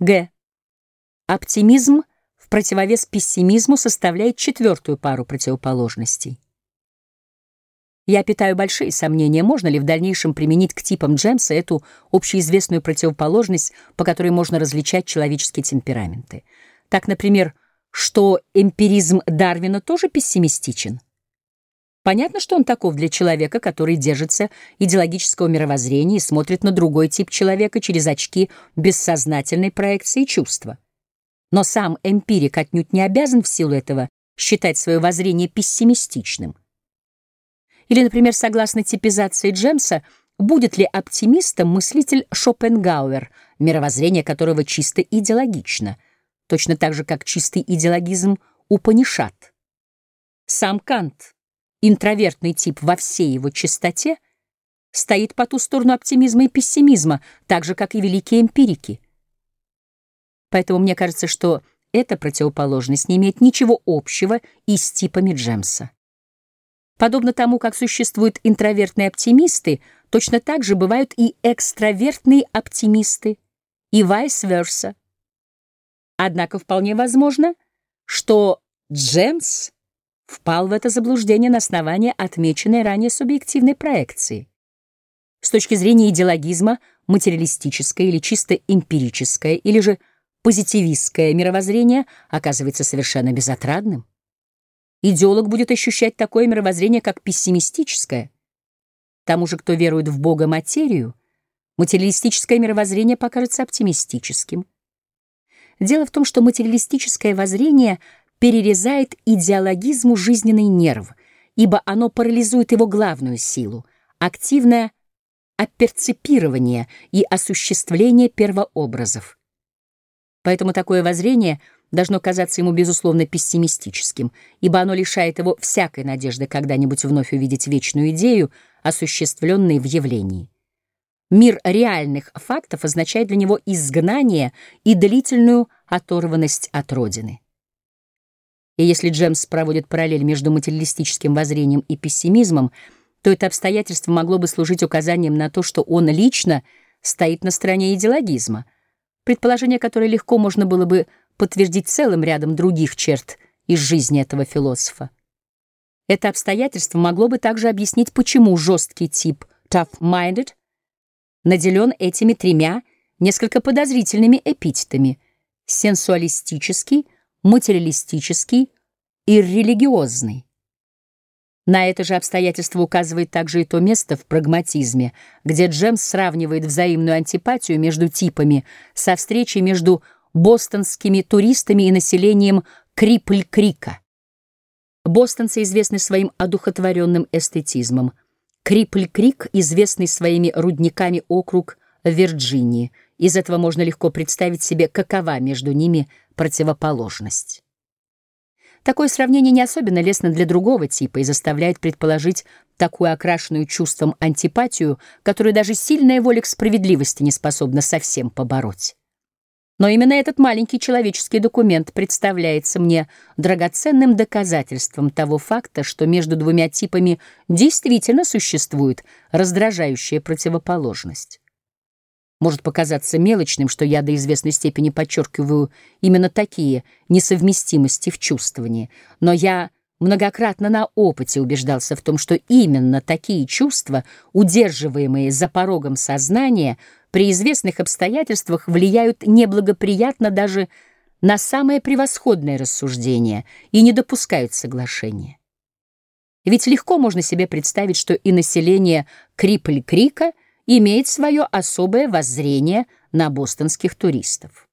Г. Оптимизм в противовес пессимизму составляет четвертую пару противоположностей. Я питаю большие сомнения, можно ли в дальнейшем применить к типам Джемса эту общеизвестную противоположность, по которой можно различать человеческие темпераменты. Так, например, что эмпиризм Дарвина тоже пессимистичен. Понятно, что он таков для человека, который держится идеологического мировоззрения и смотрит на другой тип человека через очки бессознательной проекции чувства. Но сам эмпирик отнюдь не обязан в силу этого считать свое воззрение пессимистичным. Или, например, согласно типизации Джемса, будет ли оптимистом мыслитель Шопенгауэр, мировоззрение которого чисто идеологично, точно так же, как чистый идеологизм Упанишат. Сам Кант интровертный тип во всей его чистоте стоит по ту сторону оптимизма и пессимизма, так же, как и великие эмпирики. Поэтому мне кажется, что эта противоположность не имеет ничего общего и с типами Джемса. Подобно тому, как существуют интровертные оптимисты, точно так же бывают и экстравертные оптимисты, и vice-versa. Однако вполне возможно, что Джемс — впал в это заблуждение на основании отмеченной ранее субъективной проекции. С точки зрения идеологизма, материалистическое или чисто эмпирическое, или же позитивистское мировоззрение оказывается совершенно безотрадным. Идеолог будет ощущать такое мировоззрение, как пессимистическое. Тому же, кто верует в Бога материю, материалистическое мировоззрение покажется оптимистическим. Дело в том, что материалистическое воззрение перерезает идеологизму жизненный нерв, ибо оно парализует его главную силу — активное оперцепирование и осуществление первообразов. Поэтому такое воззрение должно казаться ему, безусловно, пессимистическим, ибо оно лишает его всякой надежды когда-нибудь вновь увидеть вечную идею, осуществленной в явлении. Мир реальных фактов означает для него изгнание и длительную оторванность от Родины. И если Джемс проводит параллель между материалистическим воззрением и пессимизмом, то это обстоятельство могло бы служить указанием на то, что он лично стоит на стороне идеологизма, предположение, которое легко можно было бы подтвердить целым рядом других черт из жизни этого философа. Это обстоятельство могло бы также объяснить, почему жесткий тип tough-minded наделен этими тремя несколько подозрительными эпитетами — сенсуалистический — материалистический и религиозный. На это же обстоятельство указывает также и то место в прагматизме, где Джемс сравнивает взаимную антипатию между типами со встречей между бостонскими туристами и населением Крипль-Крика. Бостонцы известны своим одухотворенным эстетизмом. Крипль-Крик известный своими рудниками округ Вирджинии. Из этого можно легко представить себе, какова между ними противоположность. Такое сравнение не особенно лестно для другого типа и заставляет предположить такую окрашенную чувством антипатию, которую даже сильная воля к справедливости не способна совсем побороть. Но именно этот маленький человеческий документ представляется мне драгоценным доказательством того факта, что между двумя типами действительно существует раздражающая противоположность. Может показаться мелочным, что я до известной степени подчеркиваю именно такие несовместимости в чувствовании, но я многократно на опыте убеждался в том, что именно такие чувства, удерживаемые за порогом сознания, при известных обстоятельствах влияют неблагоприятно даже на самое превосходное рассуждение и не допускают соглашения. Ведь легко можно себе представить, что и население Крипль-Крика — имеет свое особое воззрение на бостонских туристов.